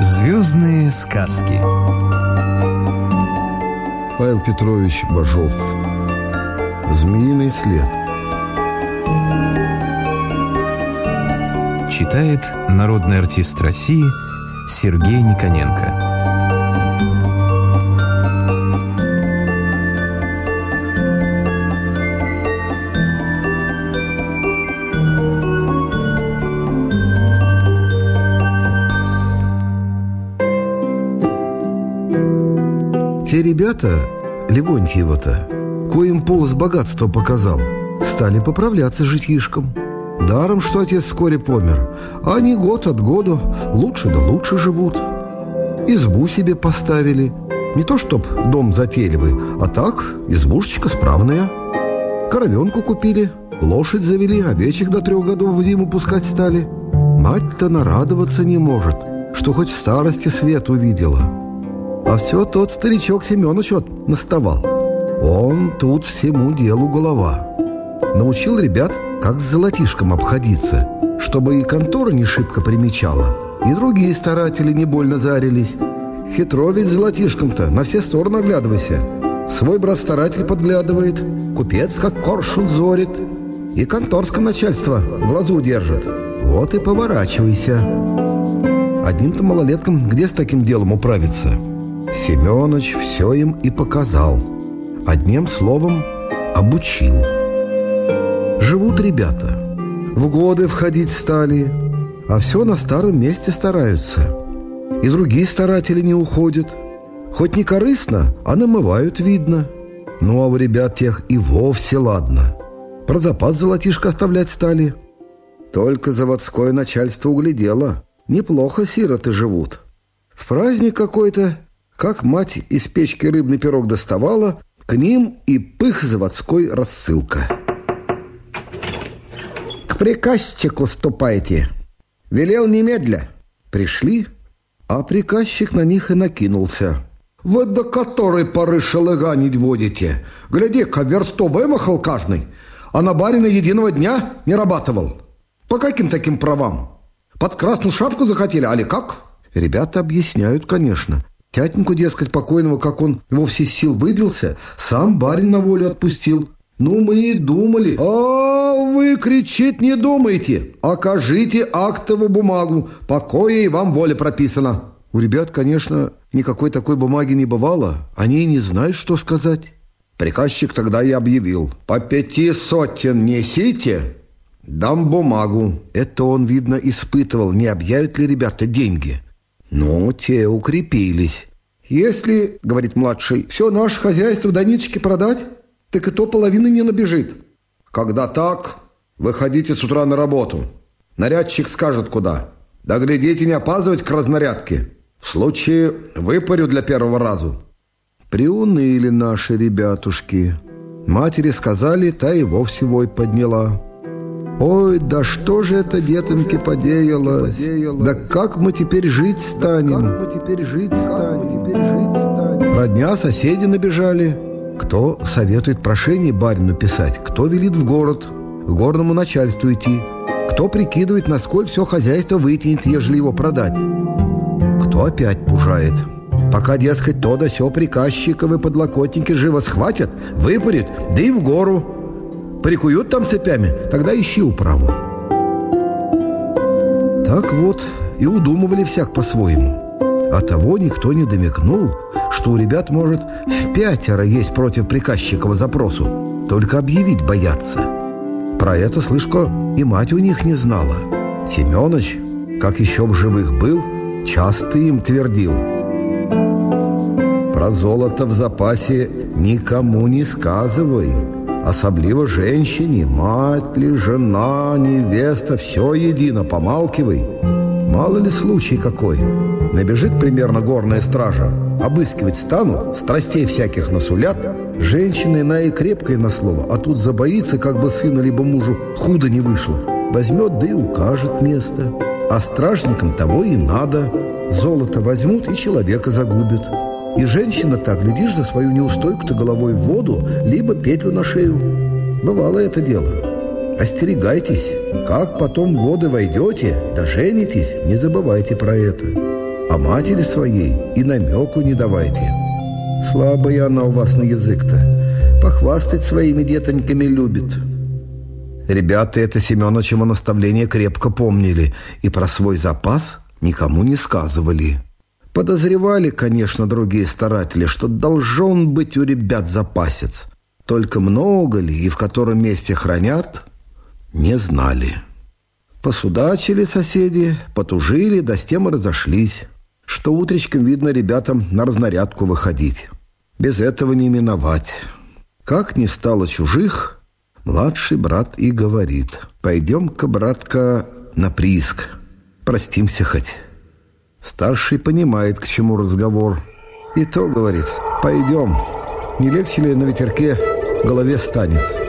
Звездные сказки. Павел Петрович Бажов. Змеиный след. Читает народный артист России Сергей Никоненко Те ребята, Левонтьева-то, коим полос богатства показал, стали поправляться житишком. Даром, что отец вскоре помер, они год от года лучше да лучше живут. Избу себе поставили. Не то чтоб дом затейливый, а так избушечка справная. Коровенку купили, лошадь завели, овечек до трех годов в зиму пускать стали. Мать-то нарадоваться не может, что хоть в старости свет увидела. А все тот старичок Семенович вот наставал. Он тут всему делу голова. Научил ребят, как с золотишком обходиться, чтобы и контора не шибко примечала, и другие старатели не больно зарились. Хитро ведь золотишком-то, на все стороны оглядывайся. Свой брат-старатель подглядывает, купец как коршун зорит, и конторское начальство в глазу держит. Вот и поворачивайся. Одним-то малолеткам где с таким делом управиться?» Семенович все им и показал. Одним словом, обучил. Живут ребята. В годы входить стали, а все на старом месте стараются. И другие старатели не уходят. Хоть не корыстно, а намывают, видно. Ну, а у ребят тех и вовсе ладно. Про запас золотишко оставлять стали. Только заводское начальство углядело. Неплохо сироты живут. В праздник какой-то как мать из печки рыбный пирог доставала, к ним и пых заводской рассылка. «К приказчику ступайте!» «Велел немедля!» Пришли, а приказчик на них и накинулся. «Вы до которой поры шелыганить будете? Гляди-ка, вымахал каждый, а на барина единого дня не рабатывал. По каким таким правам? Под красную шапку захотели, али как?» Ребята объясняют, конечно. Тятеньку, дескать, покойного, как он во все сил выбился, сам барин на волю отпустил. Ну, мы и думали. А вы, кричит, не думайте. Окажите актовую бумагу. Покоя и вам воля прописана. У ребят, конечно, никакой такой бумаги не бывало. Они и не знают, что сказать. Приказчик тогда и объявил. По пяти сотен несите, дам бумагу. Это он, видно, испытывал, не объявят ли ребята деньги. Ну, те укрепились. Если, говорит младший, все наше хозяйство до ниточки продать, так и то половины не набежит. Когда так, выходите с утра на работу. Нарядчик скажет куда. Да глядите, не опаздывать к разнарядке. В случае выпарю для первого разу. Приуныли наши ребятушки. Матери сказали, та и вовсе вой подняла. Ой, да что же это, детоньки, подеялось? Да как мы теперь жить станем? Как мы теперь жить станем? Родня, соседи набежали. Кто советует прошение барину писать? Кто велит в город? К горному начальству идти? Кто прикидывает, насколько все хозяйство вытянет, ежели его продать? Кто опять пужает? Пока, дескать, то да сё приказчиковы подлокотники живо схватят, выпарят, да и в гору – Прикуют там цепями, тогда ищи управу. Так вот и удумывали всяк по-своему. А того никто не домекнул, что у ребят, может, в пятеро есть против приказчикова запросу. Только объявить боятся. Про это, слышко, и мать у них не знала. Семенович, как еще в живых был, часто им твердил. Про золото в запасе никому не сказывай. Особливо женщине, мать ли, жена, невеста, все едино, помалкивай. Мало ли случай какой. Набежит примерно горная стража, обыскивать станут, страстей всяких насулят. Женщины на и крепкое на слово, а тут забоится, как бы сына либо мужу худо не вышло. Возьмет, да и укажет место. А стражникам того и надо. Золото возьмут и человека загубят. И женщина так, глядишь, за свою неустойку-то головой в воду, либо петлю на шею. Бывало это дело. Остерегайтесь. Как потом в годы войдете, да женитесь, не забывайте про это. А матери своей и намеку не давайте. Слабая она у вас на язык-то. Похвастать своими детоньками любит. Ребята это Семеновичево наставление крепко помнили и про свой запас никому не сказывали. Подозревали, конечно, другие старатели, что должен быть у ребят запасец. Только много ли и в котором месте хранят, не знали. Посудачили соседи, потужили, да с тем и разошлись, что утречком, видно, ребятам на разнарядку выходить. Без этого не миновать. Как не стало чужих, младший брат и говорит, «Пойдем-ка, братка, на прииск, простимся хоть». Старший понимает, к чему разговор. И то говорит, «Пойдем, не легче ли на ветерке голове станет?»